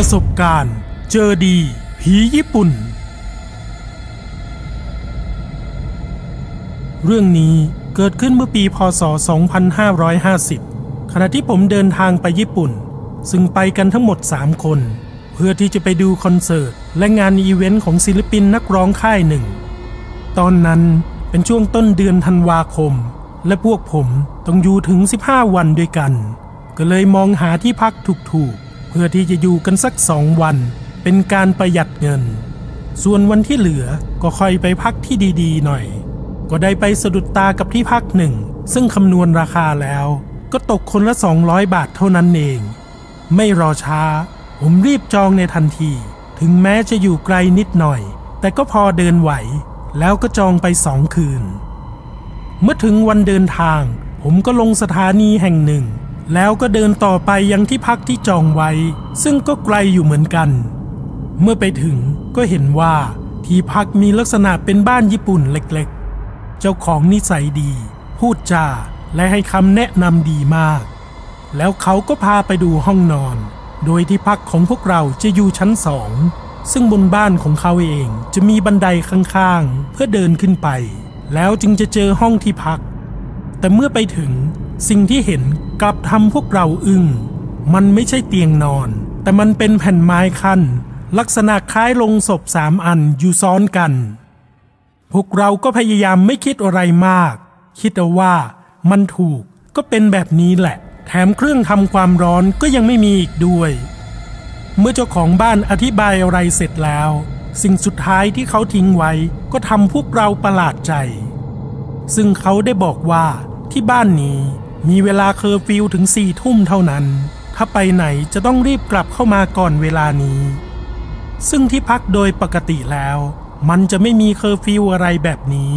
ประสบการณ์ เจอดี ผีญี่ปุ่น เรื่องนี้เกิดขึ้นเมื่อปีพศ 2550 ขณะที่ผมเดินทางไปญี่ปุ่น ซึ่งไปกันทั้งหมด 3 คน เพื่อที่จะไปดูคอนเสิร์ต และงานอีเวนต์ของศิลปินนักร้องค่ายหนึ่ง ตอนนั้นเป็นช่วงต้นเดือนธันวาคม และพวกผมต้องอยู่ถึง 15 วันด้วยกัน ก็เลยมองหาที่พักถูกๆ เพื่อที่จะอยู่กันสักสองวัน เป็นการประหยัดเงิน ส่วนวันที่เหลือก็ค่อยไปพักที่ดีๆหน่อย ก็ได้ไปสะดุดตากับที่พักหนึ่ง ซึ่งคำนวณราคาแล้ว ก็ตกคนละ 200 บาทเท่านั้นเอง ไม่รอช้า ผมรีบจองในทันที ถึงแม้จะอยู่ไกลนิดหน่อย แต่ก็พอเดินไหว แล้วก็จองไปสองคืน เมื่อถึงวันเดินทาง ผมก็ลงสถานีแห่งหนึ่ง แล้วก็เดินต่อไปยังที่พักที่จองไว้ ซึ่งก็ไกลอยู่เหมือนกัน เมื่อไปถึงก็เห็นว่าที่พักมีลักษณะเป็นบ้านญี่ปุ่นเล็กๆ เจ้าของนิสัยดี พูดจา และให้คำแนะนำดีมาก แล้วเขาก็พาไปดูห้องนอน โดยที่พักของพวกเราจะอยู่ชั้นสอง ซึ่งบนบ้านของเขาเองจะมีบันไดข้างๆ เพื่อเดินขึ้นไป แล้วจึงจะเจอห้องที่พัก แต่เมื่อไปถึง สิ่งที่เห็นกลับทำพวกเราอึง้งมันไม่ใช่เตียงนอน แต่มันเป็นแผ่นไม้ขั้น ลักษณะคล้ายลงศพสามอันอยู่ซ้อนกัน พวกเราก็พยายามไม่คิดอะไรมาก คิดเอาว่ามันถูกก็เป็นแบบนี้แหละ แถมเครื่องทำความร้อนก็ยังไม่มีอีกด้วย เมื่อเจ้าของบ้านอธิบายอะไรเสร็จแล้ว สิ่งสุดท้ายที่เขาทิ้งไว้ก็ทำพวกเราประหลาดใจ ซึ่งเขาได้บอกว่าที่บ้านนี้ มีเวลาเคอร์ฟิวถึงสี่ทุ่มเท่านั้น ถ้าไปไหนจะต้องรีบกลับเข้ามาก่อนเวลานี้ ซึ่งที่พักโดยปกติแล้ว มันจะไม่มีเคอร์ฟิวอะไรแบบนี้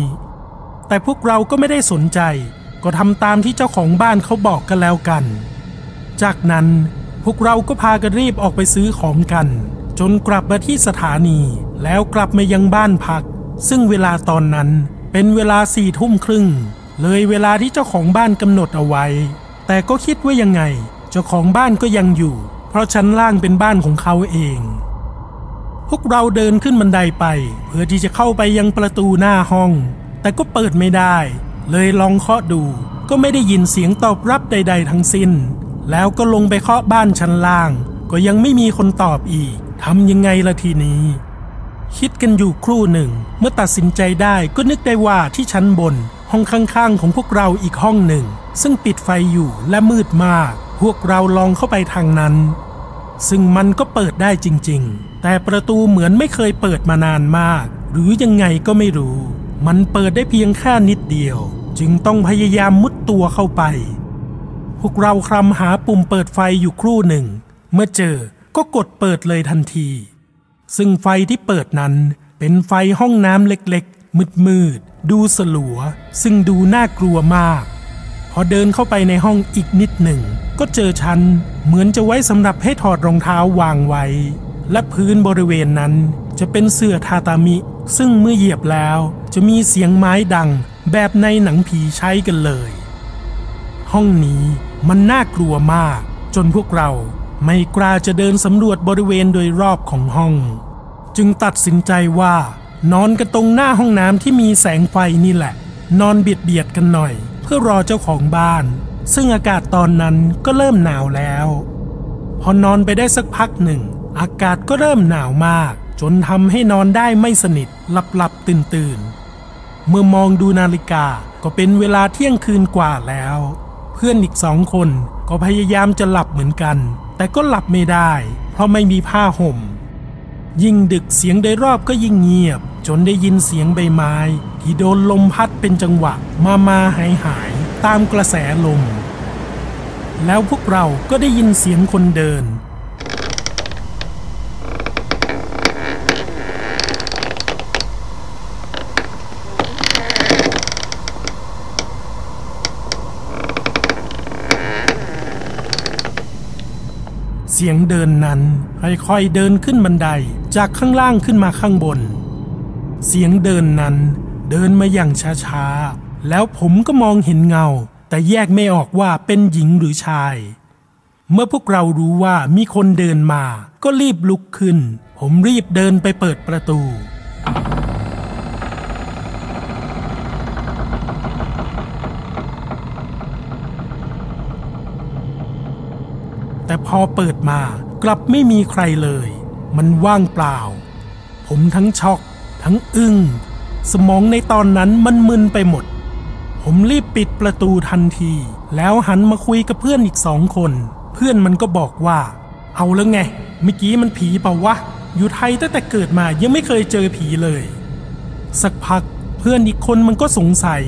แต่พวกเราก็ไม่ได้สนใจ ก็ทำตามที่เจ้าของบ้านเขาบอกกันแล้วกัน จากนั้นพวกเราก็พากันรีบออกไปซื้อของกัน จนกลับมาที่สถานี แล้วกลับมายังบ้านพัก ซึ่งเวลาตอนนั้นเป็นเวลาสี่ทุ่มครึ่ง เลยเวลาที่เจ้าของบ้านกำหนดเอาไว้ แต่ก็คิดว่ายังไง เจ้าของบ้านก็ยังอยู่ เพราะชั้นล่างเป็นบ้านของเขาเอง พวกเราเดินขึ้นบันไดไป เพื่อที่จะเข้าไปยังประตูหน้าห้อง แต่ก็เปิดไม่ได้ เลยลองเคาะดู ก็ไม่ได้ยินเสียงตอบรับใด ๆ ทั้งสิ้น แล้วก็ลงไปเคาะบ้านชั้นล่าง ก็ยังไม่มีคนตอบอีกทำยังไงละทีนี้คิดกันอยู่ครู่หนึ่ง เมื่อตัดสินใจได้ก็นึกได้ว่าที่ชั้นบน ห้องข้างๆของพวกเราอีกห้องหนึ่ง ซึ่งปิดไฟอยู่และมืดมาก พวกเราลองเข้าไปทางนั้น ซึ่งมันก็เปิดได้จริงๆ แต่ประตูเหมือนไม่เคยเปิดมานานมาก หรือยังไงก็ไม่รู้ มันเปิดได้เพียงแค่นิดเดียว จึงต้องพยายามมุดตัวเข้าไป พวกเราคลำหาปุ่มเปิดไฟอยู่ครู่หนึ่ง เมื่อเจอก็กดเปิดเลยทันที ซึ่งไฟที่เปิดนั้นเป็นไฟห้องน้ำเล็กๆ มืดๆดูสลัว ซึ่งดูน่ากลัวมาก พอเดินเข้าไปในห้องอีกนิดหนึ่ง ก็เจอชั้นเหมือนจะไว้สำหรับให้ถอดรองเท้าวางไว้ และพื้นบริเวณนั้นจะเป็นเสื่อทาตามิ ซึ่งเมื่อเหยียบแล้วจะมีเสียงไม้ดัง แบบในหนังผีใช้กันเลย ห้องนี้มันน่ากลัวมาก จนพวกเราไม่กล้าจะเดินสำรวจบริเวณโดยรอบของห้อง จึงตัดสินใจว่า นอนกันตรงหน้าห้องน้ำที่มีแสงไฟนี่แหละ นอนเบียดเบียดกันหน่อย เพื่อรอเจ้าของบ้าน ซึ่งอากาศตอนนั้นก็เริ่มหนาวแล้ว พอนอนไปได้สักพักหนึ่ง อากาศก็เริ่มหนาวมาก จนทำให้นอนได้ไม่สนิทหลับหลับตื่นตื่นเมื่อมองดูนาฬิกาก็เป็นเวลาเที่ยงคืนกว่าแล้ว เพื่อนอีกสองคนก็พยายามจะหลับเหมือนกัน แต่ก็หลับไม่ได้ เพราะไม่มีผ้าห่ม ยิ่งดึกเสียงโดยรอบก็ยิ่งเงียบ จนได้ยินเสียงใบไม้ ที่โดนลมพัดเป็นจังหวะ มามาหายหายตามกระแสลม แล้วพวกเราก็ได้ยินเสียงคนเดิน เสียงเดินนั้นค่อยๆเดินขึ้นบันได จากข้างล่างขึ้นมาข้างบน เสียงเดินนั้นเดินมาอย่างช้าๆ แล้วผมก็มองเห็นเงา แต่แยกไม่ออกว่าเป็นหญิงหรือชาย เมื่อพวกเรารู้ว่ามีคนเดินมา ก็รีบลุกขึ้น ผมรีบเดินไปเปิดประตู แต่พอเปิดมากลับไม่มีใครเลย มันว่างเปล่า ผมทั้งช็อกทั้งอึง้ง สมองในตอนนั้นมันมึนไปหมด ผมรีบปิดประตูทันที แล้วหันมาคุยกับเพื่อนอีกสองคน เพื่อนมันก็บอกว่า เอาแล้วไง เมื่อกี้มันผีเปล่าวะ อยู่ไทยตั้งแต่เกิดมายังไม่เคยเจอผีเลย สักพักเพื่อนอีกคนมันก็สงสัย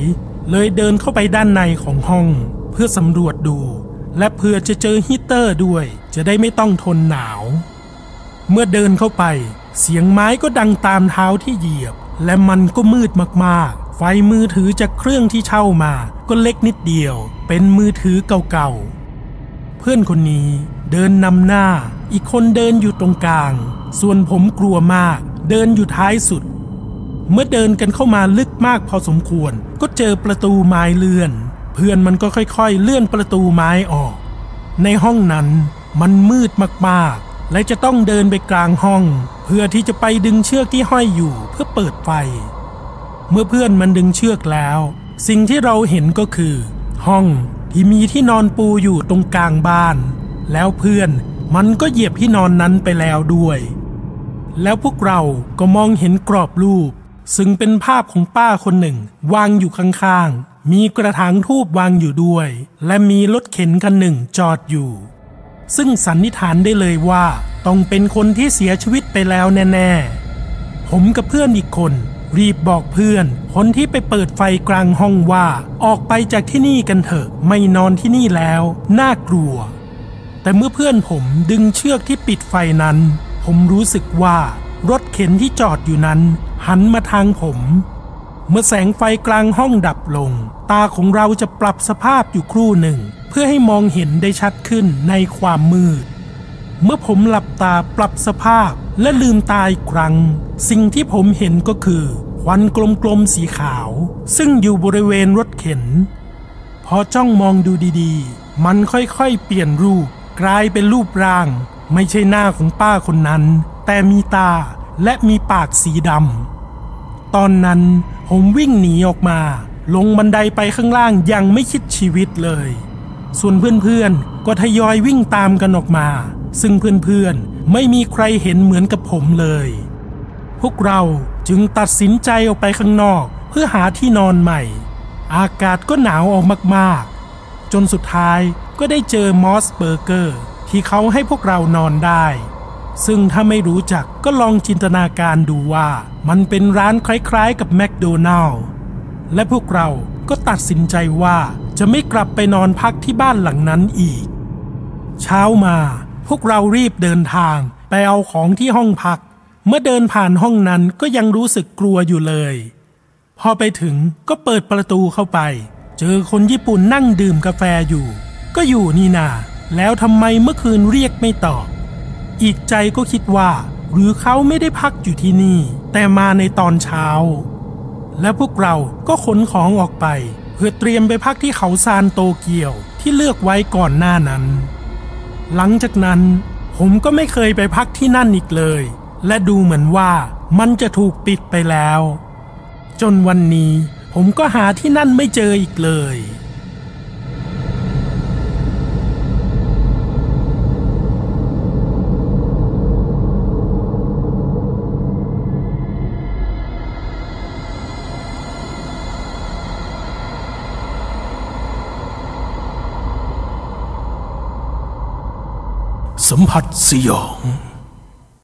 เลยเดินเข้าไปด้านในของห้อง เพื่อสำรวจดู และเพื่อจะเจอฮีเตอร์ด้วย จะได้ไม่ต้องทนหนาว เมื่อเดินเข้าไป เสียงไม้ก็ดังตามเท้าที่เหยียบ และมันก็มืดมากๆ ไฟมือถือจากเครื่องที่เช่ามา ก็เล็กนิดเดียว เป็นมือถือเก่าๆ เพื่อนคนนี้เดินนำหน้า อีกคนเดินอยู่ตรงกลาง ส่วนผมกลัวมาก เดินอยู่ท้ายสุด เมื่อเดินกันเข้ามาลึกมากพอสมควร ก็เจอประตูไม้เลื่อน เพื่อนมันก็ค่อยๆ เลื่อนประตูไม้ออก ในห้องนั้นมันมืดมากๆ และจะต้องเดินไปกลางห้อง เพื่อที่จะไปดึงเชือกที่ห้อยอยู่เพื่อเปิดไฟ เมื่อเพื่อนมันดึงเชือกแล้ว สิ่งที่เราเห็นก็คือ ห้องที่มีที่นอนปูอยู่ตรงกลางบ้าน แล้วเพื่อนมันก็เหยียบที่นอนนั้นไปแล้วด้วย แล้วพวกเราก็มองเห็นกรอบรูป ซึ่งเป็นภาพของป้าคนหนึ่ง วางอยู่ข้างๆมีกระถางทูบวางอยู่ด้วย และมีรถเข็นคันหนึ่งจอดอยู่ ซึ่งสันนิษฐานได้เลยว่าต้องเป็นคนที่เสียชีวิตไปแล้วแน่ๆ ผมกับเพื่อนอีกคน รีบบอกเพื่อน คนที่ไปเปิดไฟกลางห้องว่า ออกไปจากที่นี่กันเถอะ ไม่นอนที่นี่แล้ว น่ากลัว แต่เมื่อเพื่อนผมดึงเชือกที่ปิดไฟนั้น ผมรู้สึกว่ารถเข็นที่จอดอยู่นั้น หันมาทางผม เมื่อแสงไฟกลางห้องดับลง ตาของเราจะปรับสภาพอยู่ครู่หนึ่ง เพื่อให้มองเห็นได้ชัดขึ้นในความมืด เมื่อผมหลับตาปรับสภาพและลืมตาอีกครั้ง สิ่งที่ผมเห็นก็คือควันกลมๆสีขาว ซึ่งอยู่บริเวณรถเข็น พอจ้องมองดูดีๆ มันค่อยๆเปลี่ยนรูป กลายเป็นรูปร่าง ไม่ใช่หน้าของป้าคนนั้น แต่มีตาและมีปากสีดำตอนนั้นผมวิ่งหนีออกมา ลงบันไดไปข้างล่างยังไม่คิดชีวิตเลย ส่วนเพื่อนๆ ก็ทยอยวิ่งตามกันออกมา ซึ่งเพื่อนๆ ไม่มีใครเห็นเหมือนกับผมเลย พวกเราจึงตัดสินใจออกไปข้างนอกเพื่อหาที่นอนใหม่ อากาศก็หนาวออกมากๆ จนสุดท้ายก็ได้เจอมอสเบอร์เกอร์ที่เขาให้พวกเรานอนได้ ซึ่งถ้าไม่รู้จักก็ลองจินตนาการดูว่า มันเป็นร้านคล้ายๆกับแมคโดนัลล์ และพวกเราก็ตัดสินใจว่าจะไม่กลับไปนอนพักที่บ้านหลังนั้นอีก เช้ามาพวกเรารีบเดินทางไปเอาของที่ห้องพัก เมื่อเดินผ่านห้องนั้นก็ยังรู้สึกกลัวอยู่เลย พอไปถึงก็เปิดประตูเข้าไป เจอคนญี่ปุ่นนั่งดื่มกาแฟอยู่ ก็อยู่นี่นา แล้วทำไมเมื่อคืนเรียกไม่ตอบ อีกใจก็คิดว่า หรือเขาไม่ได้พักอยู่ที่นี่ แต่มาในตอนเช้า และพวกเราก็ขนของออกไป เพื่อเตรียมไปพักที่เขาซานโตเกียวที่เลือกไว้ก่อนหน้านั้น หลังจากนั้นผมก็ไม่เคยไปพักที่นั่นอีกเลย และดูเหมือนว่ามันจะถูกปิดไปแล้ว จนวันนี้ผมก็หาที่นั่นไม่เจออีกเลย สัมผัสสยอง